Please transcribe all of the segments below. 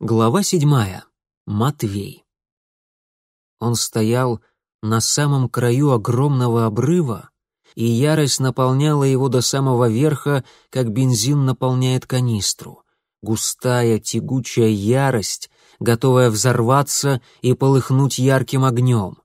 Глава седьмая. Матвей. Он стоял на самом краю огромного обрыва, и ярость наполняла его до самого верха, как бензин наполняет канистру. Густая, тягучая ярость, готовая взорваться и полыхнуть ярким огнем.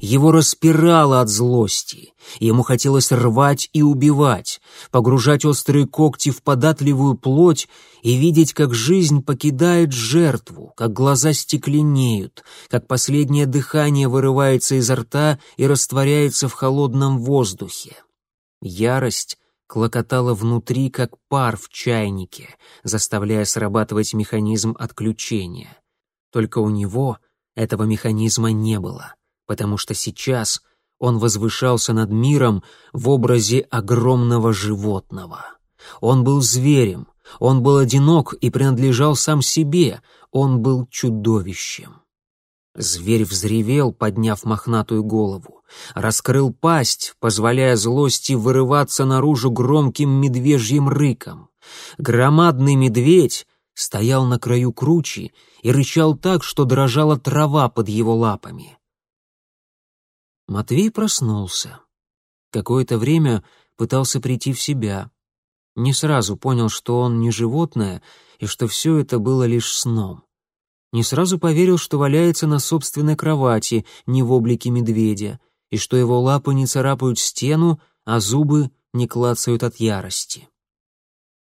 Его распирало от злости. Ему хотелось рвать и убивать, погружать острые когти в податливую плоть и видеть, как жизнь покидает жертву, как глаза стекленеют, как последнее дыхание вырывается изо рта и растворяется в холодном воздухе. Ярость клокотала внутри, как пар в чайнике, заставляя срабатывать механизм отключения. Только у него этого механизма не было — потому что сейчас он возвышался над миром в образе огромного животного. Он был зверем, он был одинок и принадлежал сам себе, он был чудовищем. Зверь взревел, подняв мохнатую голову, раскрыл пасть, позволяя злости вырываться наружу громким медвежьим рыком. Громадный медведь стоял на краю кручи и рычал так, что дрожала трава под его лапами. Матвей проснулся. Какое-то время пытался прийти в себя. Не сразу понял, что он не животное и что все это было лишь сном. Не сразу поверил, что валяется на собственной кровати, не в облике медведя, и что его лапы не царапают стену, а зубы не клацают от ярости.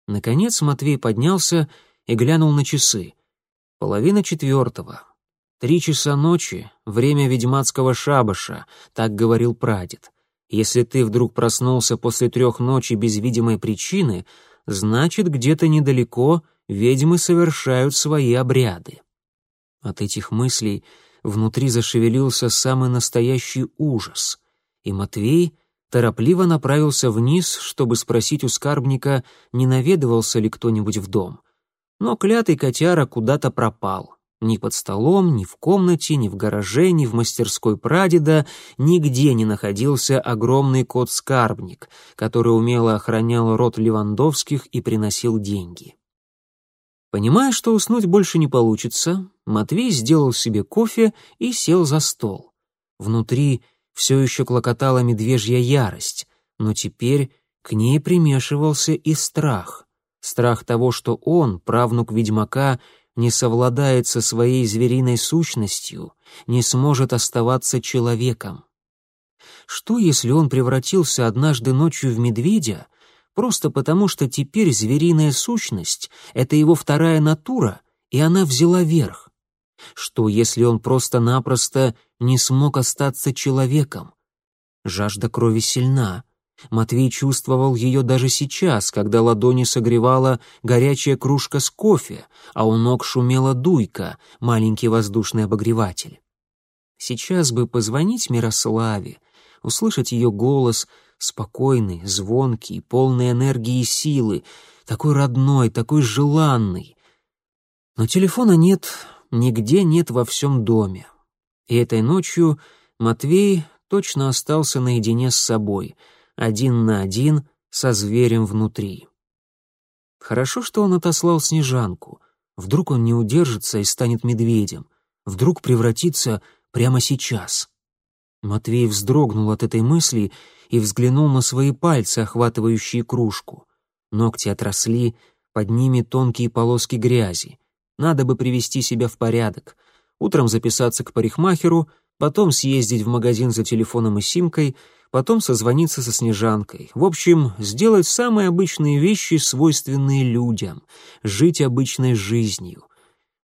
Наконец Матвей поднялся и глянул на часы. Половина четвертого. Три часа ночи — время ведьмацкого шабаша, так говорил прадед. Если ты вдруг проснулся после трех ночи без видимой причины, значит, где-то недалеко ведьмы совершают свои обряды. От этих мыслей внутри зашевелился самый настоящий ужас, и Матвей торопливо направился вниз, чтобы спросить у скарбника, не наведывался ли кто-нибудь в дом. Но клятый котяра куда-то пропал — ни под столом, ни в комнате, ни в гараже, ни в мастерской прадеда нигде не находился огромный кот-скарбник, который умело охранял род Левандовских и приносил деньги. Понимая, что уснуть больше не получится, Матвей сделал себе кофе и сел за стол. Внутри все еще клокотала медвежья ярость, но теперь к ней примешивался и страх. Страх того, что он, правнук ведьмака, не совладает со своей звериной сущностью, не сможет оставаться человеком. Что, если он превратился однажды ночью в медведя, просто потому что теперь звериная сущность — это его вторая натура, и она взяла верх? Что, если он просто-напросто не смог остаться человеком? Жажда крови сильна, Матвей чувствовал ее даже сейчас, когда ладони согревала горячая кружка с кофе, а у ног шумела дуйка, маленький воздушный обогреватель. Сейчас бы позвонить Мирославе, услышать ее голос, спокойный, звонкий, полный энергии и силы, такой родной, такой желанный. Но телефона нет, нигде нет во всем доме. И этой ночью Матвей точно остался наедине с собой — один на один со зверем внутри. Хорошо, что он отослал Снежанку. Вдруг он не удержится и станет медведем. Вдруг превратится прямо сейчас. Матвей вздрогнул от этой мысли и взглянул на свои пальцы, охватывающие кружку. Ногти отросли, под ними тонкие полоски грязи. Надо бы привести себя в порядок. Утром записаться к парикмахеру, потом съездить в магазин за телефоном и симкой — потом созвониться со Снежанкой. В общем, сделать самые обычные вещи, свойственные людям, жить обычной жизнью.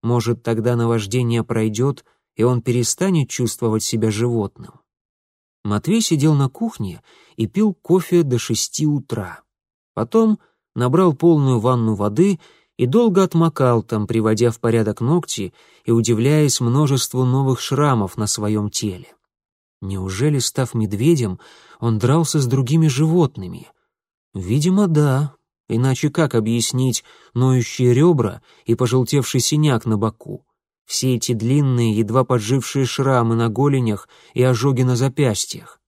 Может, тогда наваждение пройдет, и он перестанет чувствовать себя животным. Матвей сидел на кухне и пил кофе до шести утра. Потом набрал полную ванну воды и долго отмокал там, приводя в порядок ногти и удивляясь множеству новых шрамов на своем теле. Неужели, став медведем, он дрался с другими животными? Видимо, да. Иначе как объяснить ноющие ребра и пожелтевший синяк на боку? Все эти длинные, едва поджившие шрамы на голенях и ожоги на запястьях.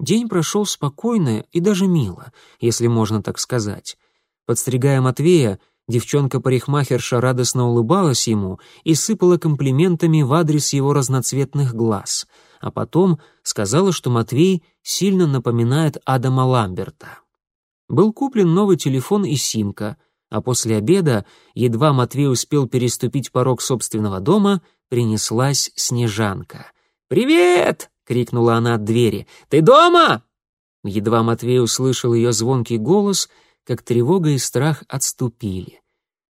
День прошел спокойно и даже мило, если можно так сказать. Подстригая Матвея, Девчонка-парикмахерша радостно улыбалась ему и сыпала комплиментами в адрес его разноцветных глаз, а потом сказала, что Матвей сильно напоминает Адама Ламберта. Был куплен новый телефон и симка, а после обеда, едва Матвей успел переступить порог собственного дома, принеслась Снежанка. «Привет!» — крикнула она от двери. «Ты дома?» Едва Матвей услышал ее звонкий голос, как тревога и страх отступили.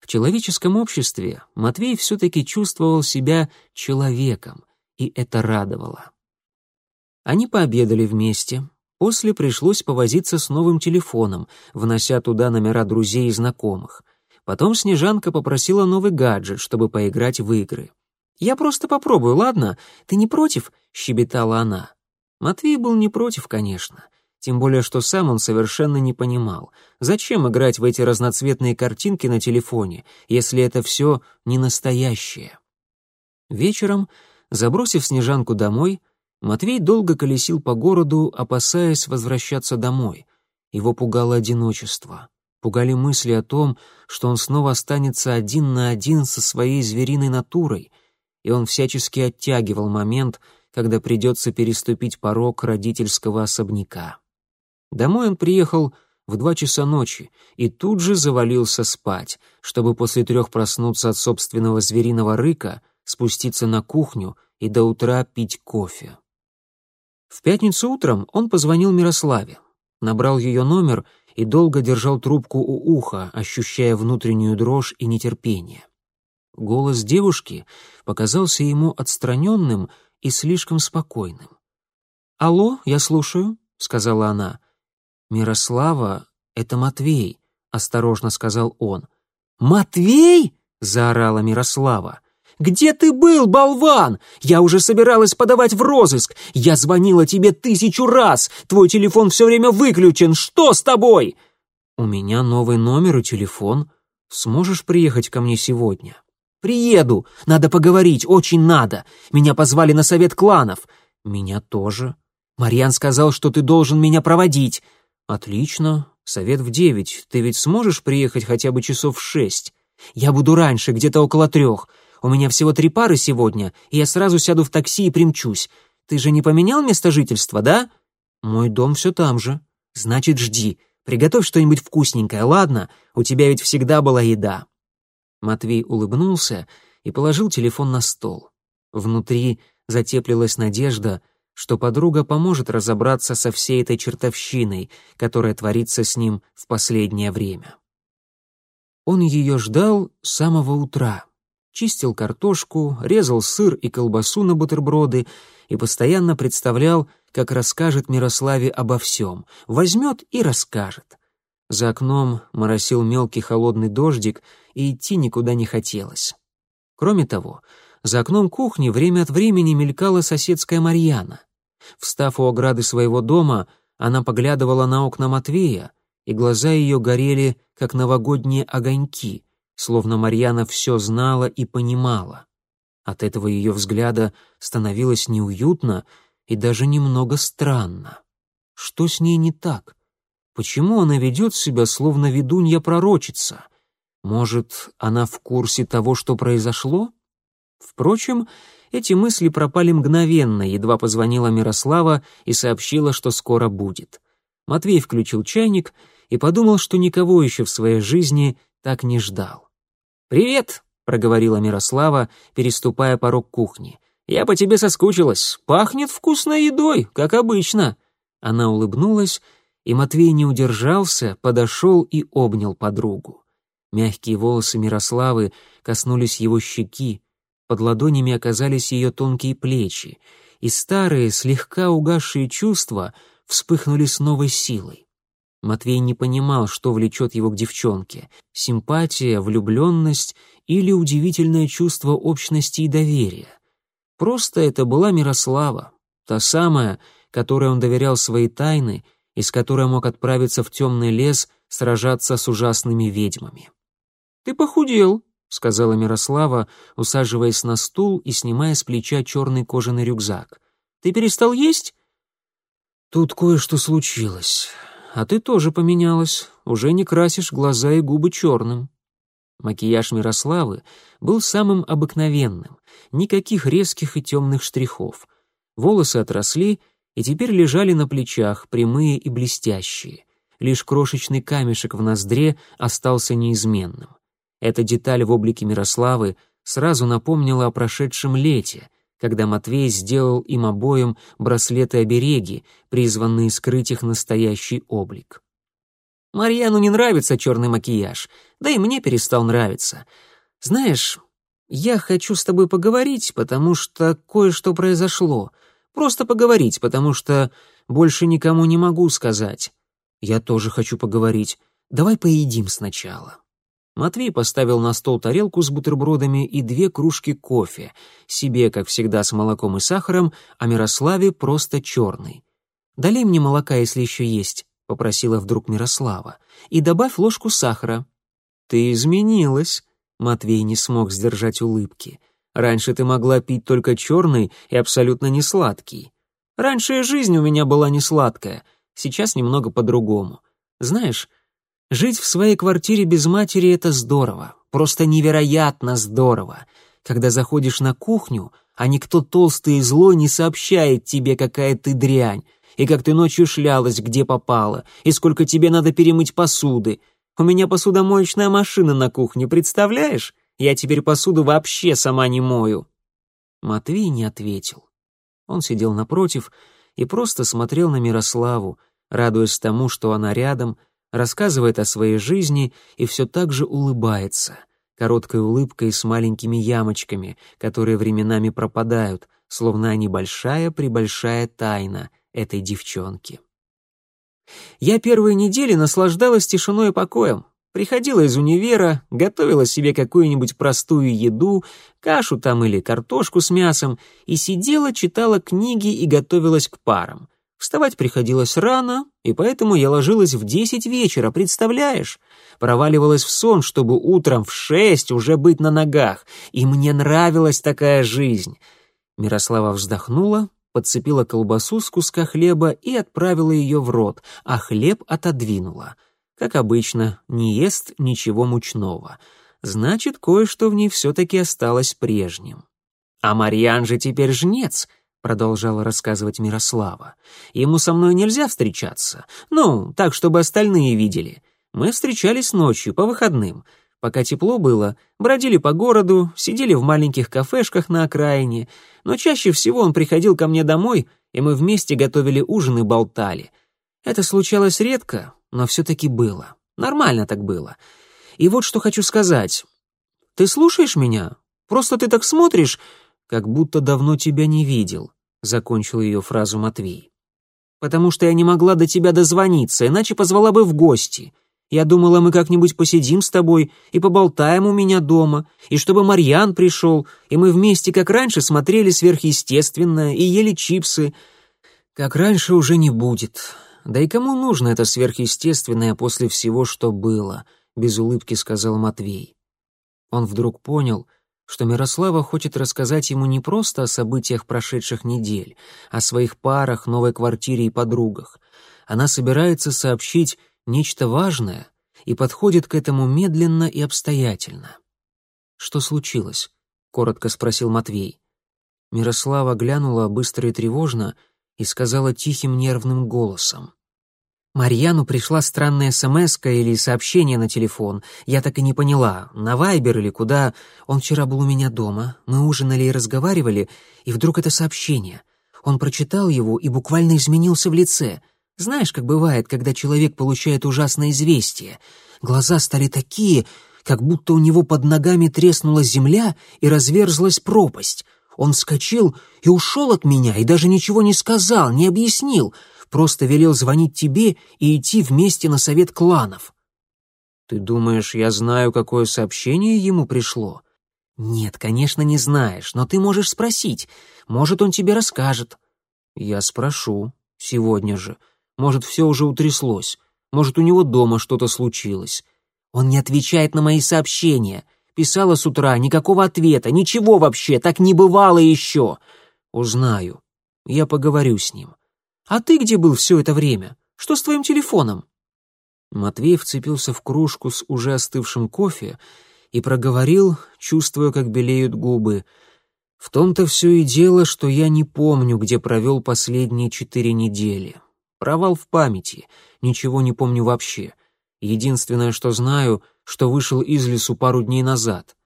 В человеческом обществе Матвей все-таки чувствовал себя человеком, и это радовало. Они пообедали вместе. После пришлось повозиться с новым телефоном, внося туда номера друзей и знакомых. Потом Снежанка попросила новый гаджет, чтобы поиграть в игры. «Я просто попробую, ладно? Ты не против?» — щебетала она. Матвей был не против, конечно. Тем более, что сам он совершенно не понимал, зачем играть в эти разноцветные картинки на телефоне, если это все не настоящее. Вечером, забросив Снежанку домой, Матвей долго колесил по городу, опасаясь возвращаться домой. Его пугало одиночество. Пугали мысли о том, что он снова останется один на один со своей звериной натурой, и он всячески оттягивал момент, когда придется переступить порог родительского особняка. Домой он приехал в два часа ночи и тут же завалился спать, чтобы после трех проснуться от собственного звериного рыка, спуститься на кухню и до утра пить кофе. В пятницу утром он позвонил Мирославе, набрал ее номер и долго держал трубку у уха, ощущая внутреннюю дрожь и нетерпение. Голос девушки показался ему отстраненным и слишком спокойным. «Алло, я слушаю», — сказала она. «Мирослава — это Матвей», — осторожно сказал он. «Матвей?» — заорала Мирослава. «Где ты был, болван? Я уже собиралась подавать в розыск. Я звонила тебе тысячу раз. Твой телефон все время выключен. Что с тобой?» «У меня новый номер и телефон. Сможешь приехать ко мне сегодня?» «Приеду. Надо поговорить. Очень надо. Меня позвали на совет кланов». «Меня тоже». «Марьян сказал, что ты должен меня проводить». «Отлично. Совет в девять. Ты ведь сможешь приехать хотя бы часов в шесть?» «Я буду раньше, где-то около трех. У меня всего три пары сегодня, и я сразу сяду в такси и примчусь. Ты же не поменял место жительства, да?» «Мой дом все там же». «Значит, жди. Приготовь что-нибудь вкусненькое, ладно? У тебя ведь всегда была еда». Матвей улыбнулся и положил телефон на стол. Внутри затеплилась надежда, что подруга поможет разобраться со всей этой чертовщиной, которая творится с ним в последнее время. Он ее ждал с самого утра, чистил картошку, резал сыр и колбасу на бутерброды и постоянно представлял, как расскажет Мирославе обо всем, возьмет и расскажет. За окном моросил мелкий холодный дождик, и идти никуда не хотелось. Кроме того, за окном кухни время от времени мелькала соседская Марьяна. Встав у ограды своего дома, она поглядывала на окна Матвея, и глаза ее горели, как новогодние огоньки, словно Марьяна все знала и понимала. От этого ее взгляда становилось неуютно и даже немного странно. Что с ней не так? Почему она ведет себя, словно ведунья-пророчица? Может, она в курсе того, что произошло? Впрочем, эти мысли пропали мгновенно, едва позвонила Мирослава и сообщила, что скоро будет. Матвей включил чайник и подумал, что никого еще в своей жизни так не ждал. «Привет!» — проговорила Мирослава, переступая порог кухни. «Я по тебе соскучилась. Пахнет вкусной едой, как обычно». Она улыбнулась, и Матвей не удержался, подошел и обнял подругу. Мягкие волосы Мирославы коснулись его щеки, под ладонями оказались ее тонкие плечи, и старые, слегка угасшие чувства вспыхнули с новой силой. Матвей не понимал, что влечет его к девчонке — симпатия, влюбленность или удивительное чувство общности и доверия. Просто это была Мирослава, та самая, которой он доверял свои тайны и с которой мог отправиться в темный лес сражаться с ужасными ведьмами. «Ты похудел», — сказала Мирослава, усаживаясь на стул и снимая с плеча черный кожаный рюкзак. «Ты перестал есть?» «Тут кое-что случилось. А ты тоже поменялась. Уже не красишь глаза и губы черным». Макияж Мирославы был самым обыкновенным, никаких резких и темных штрихов. Волосы отросли и теперь лежали на плечах, прямые и блестящие. Лишь крошечный камешек в ноздре остался неизменным. Эта деталь в облике Мирославы сразу напомнила о прошедшем лете, когда Матвей сделал им обоим браслеты-обереги, призванные скрыть их настоящий облик. Марьяну не нравится черный макияж, да и мне перестал нравиться. Знаешь, я хочу с тобой поговорить, потому что кое-что произошло. Просто поговорить, потому что больше никому не могу сказать. Я тоже хочу поговорить. Давай поедим сначала. Матвей поставил на стол тарелку с бутербродами и две кружки кофе, себе, как всегда, с молоком и сахаром, а Мирославе просто черный. «Долей мне молока, если еще есть», — попросила вдруг Мирослава, «и добавь ложку сахара». «Ты изменилась», — Матвей не смог сдержать улыбки. «Раньше ты могла пить только черный и абсолютно не сладкий. Раньше жизнь у меня была не сладкая, сейчас немного по-другому. Знаешь, Жить в своей квартире без матери — это здорово, просто невероятно здорово. Когда заходишь на кухню, а никто толстый и злой не сообщает тебе, какая ты дрянь, и как ты ночью шлялась, где попала, и сколько тебе надо перемыть посуды. У меня посудомоечная машина на кухне, представляешь? Я теперь посуду вообще сама не мою». Матвей не ответил. Он сидел напротив и просто смотрел на Мирославу, радуясь тому, что она рядом — рассказывает о своей жизни и все так же улыбается, короткой улыбкой с маленькими ямочками, которые временами пропадают, словно они большая-пребольшая тайна этой девчонки. Я первые недели наслаждалась тишиной и покоем. Приходила из универа, готовила себе какую-нибудь простую еду, кашу там или картошку с мясом, и сидела, читала книги и готовилась к парам. Вставать приходилось рано, и поэтому я ложилась в десять вечера, представляешь? Проваливалась в сон, чтобы утром в шесть уже быть на ногах, и мне нравилась такая жизнь. Мирослава вздохнула, подцепила колбасу с куска хлеба и отправила ее в рот, а хлеб отодвинула. Как обычно, не ест ничего мучного. Значит, кое-что в ней все-таки осталось прежним. А Марьян же теперь жнец —— продолжала рассказывать Мирослава. «Ему со мной нельзя встречаться. Ну, так, чтобы остальные видели. Мы встречались ночью, по выходным. Пока тепло было, бродили по городу, сидели в маленьких кафешках на окраине. Но чаще всего он приходил ко мне домой, и мы вместе готовили ужин и болтали. Это случалось редко, но все-таки было. Нормально так было. И вот что хочу сказать. Ты слушаешь меня? Просто ты так смотришь, как будто давно тебя не видел», — закончил ее фразу Матвей. «Потому что я не могла до тебя дозвониться, иначе позвала бы в гости. Я думала, мы как-нибудь посидим с тобой и поболтаем у меня дома, и чтобы Марьян пришел, и мы вместе, как раньше, смотрели сверхъестественное и ели чипсы. Как раньше уже не будет. Да и кому нужно это сверхъестественное после всего, что было?» — без улыбки сказал Матвей. Он вдруг понял — что Мирослава хочет рассказать ему не просто о событиях прошедших недель, о своих парах, новой квартире и подругах. Она собирается сообщить нечто важное и подходит к этому медленно и обстоятельно. «Что случилось?» — коротко спросил Матвей. Мирослава глянула быстро и тревожно и сказала тихим нервным голосом. Марьяну пришла странная смс или сообщение на телефон. Я так и не поняла, на Вайбер или куда. Он вчера был у меня дома. Мы ужинали и разговаривали, и вдруг это сообщение. Он прочитал его и буквально изменился в лице. Знаешь, как бывает, когда человек получает ужасное известие. Глаза стали такие, как будто у него под ногами треснула земля и разверзлась пропасть. Он вскочил и ушел от меня, и даже ничего не сказал, не объяснил — просто велел звонить тебе и идти вместе на совет кланов». «Ты думаешь, я знаю, какое сообщение ему пришло?» «Нет, конечно, не знаешь, но ты можешь спросить. Может, он тебе расскажет». «Я спрошу. Сегодня же. Может, все уже утряслось. Может, у него дома что-то случилось». «Он не отвечает на мои сообщения. Писала с утра, никакого ответа, ничего вообще, так не бывало еще». «Узнаю. Я поговорю с ним. «А ты где был все это время? Что с твоим телефоном?» Матвей вцепился в кружку с уже остывшим кофе и проговорил, чувствуя, как белеют губы. «В том-то все и дело, что я не помню, где провел последние четыре недели. Провал в памяти, ничего не помню вообще. Единственное, что знаю, что вышел из лесу пару дней назад.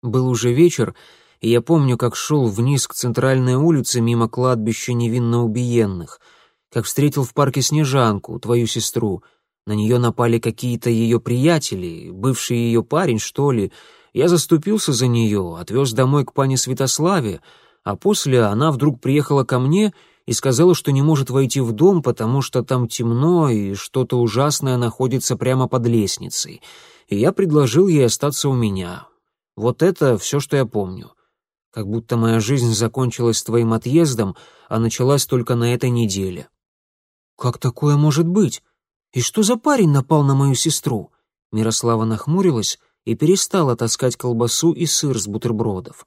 Был уже вечер, и я помню, как шел вниз к центральной улице мимо кладбища невинно убиенных, как встретил в парке Снежанку, твою сестру. На нее напали какие-то ее приятели, бывший ее парень, что ли. Я заступился за нее, отвез домой к пане Святославе, а после она вдруг приехала ко мне и сказала, что не может войти в дом, потому что там темно и что-то ужасное находится прямо под лестницей. И я предложил ей остаться у меня. Вот это все, что я помню. Как будто моя жизнь закончилась твоим отъездом, а началась только на этой неделе. Как такое может быть? И что за парень напал на мою сестру? Мирослава нахмурилась и перестала таскать колбасу и сыр с бутербродов.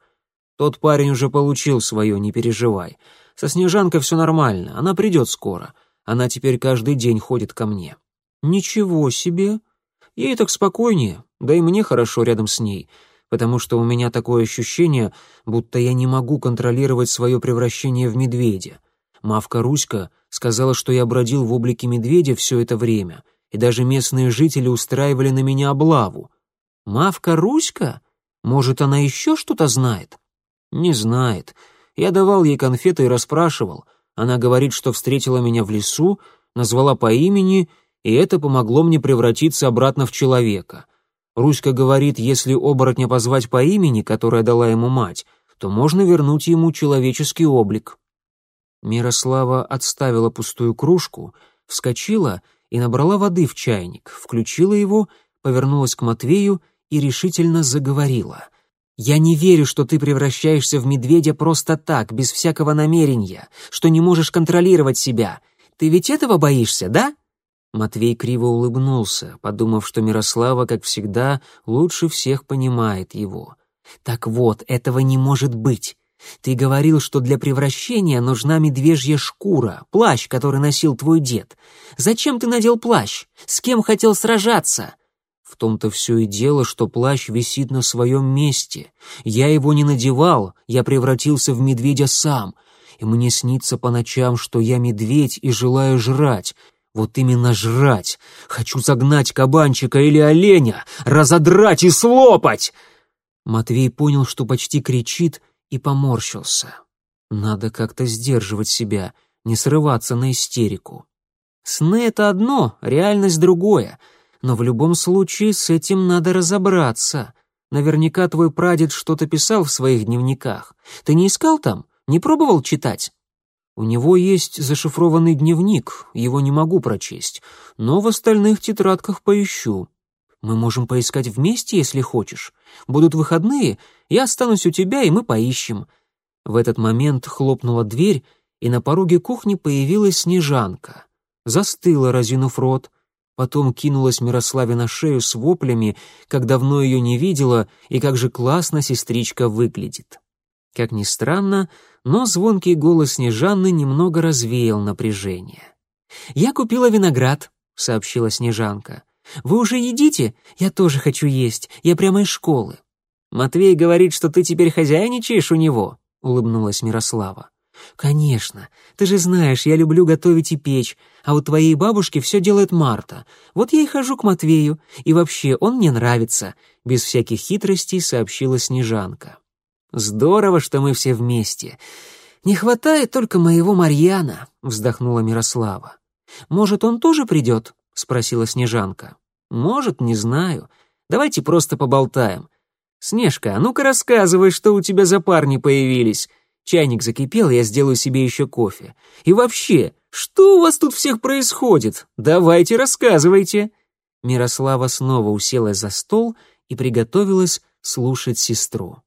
Тот парень уже получил свое, не переживай. Со Снежанкой все нормально, она придет скоро. Она теперь каждый день ходит ко мне. Ничего себе. Ей так спокойнее, да и мне хорошо рядом с ней потому что у меня такое ощущение, будто я не могу контролировать свое превращение в медведя. Мавка Руська сказала, что я бродил в облике медведя все это время, и даже местные жители устраивали на меня облаву. Мавка Руська? Может, она еще что-то знает? Не знает. Я давал ей конфеты и расспрашивал. Она говорит, что встретила меня в лесу, назвала по имени, и это помогло мне превратиться обратно в человека. Руська говорит, если оборотня позвать по имени, которое дала ему мать, то можно вернуть ему человеческий облик. Мирослава отставила пустую кружку, вскочила и набрала воды в чайник, включила его, повернулась к Матвею и решительно заговорила. «Я не верю, что ты превращаешься в медведя просто так, без всякого намерения, что не можешь контролировать себя. Ты ведь этого боишься, да?» Матвей криво улыбнулся, подумав, что Мирослава, как всегда, лучше всех понимает его. «Так вот, этого не может быть. Ты говорил, что для превращения нужна медвежья шкура, плащ, который носил твой дед. Зачем ты надел плащ? С кем хотел сражаться?» В том-то все и дело, что плащ висит на своем месте. Я его не надевал, я превратился в медведя сам. И мне снится по ночам, что я медведь и желаю жрать, вот именно жрать. Хочу загнать кабанчика или оленя, разодрать и слопать. Матвей понял, что почти кричит, и поморщился. Надо как-то сдерживать себя, не срываться на истерику. Сны — это одно, реальность — другое. Но в любом случае с этим надо разобраться. Наверняка твой прадед что-то писал в своих дневниках. Ты не искал там? Не пробовал читать? У него есть зашифрованный дневник, его не могу прочесть, но в остальных тетрадках поищу. Мы можем поискать вместе, если хочешь. Будут выходные, я останусь у тебя, и мы поищем». В этот момент хлопнула дверь, и на пороге кухни появилась Снежанка. Застыла, разинув рот, потом кинулась Мирославе на шею с воплями, как давно ее не видела и как же классно сестричка выглядит. Как ни странно, но звонкий голос Снежанны немного развеял напряжение. «Я купила виноград», — сообщила Снежанка. «Вы уже едите? Я тоже хочу есть. Я прямо из школы». «Матвей говорит, что ты теперь хозяйничаешь у него», — улыбнулась Мирослава. «Конечно. Ты же знаешь, я люблю готовить и печь, а у твоей бабушки все делает Марта. Вот я и хожу к Матвею, и вообще он мне нравится», — без всяких хитростей сообщила Снежанка. Здорово, что мы все вместе. Не хватает только моего Марьяна, вздохнула Мирослава. Может, он тоже придет? спросила Снежанка. Может, не знаю. Давайте просто поболтаем. Снежка, а ну-ка рассказывай, что у тебя за парни появились. Чайник закипел, я сделаю себе еще кофе. И вообще, что у вас тут всех происходит? Давайте рассказывайте. Мирослава снова уселась за стол и приготовилась слушать сестру.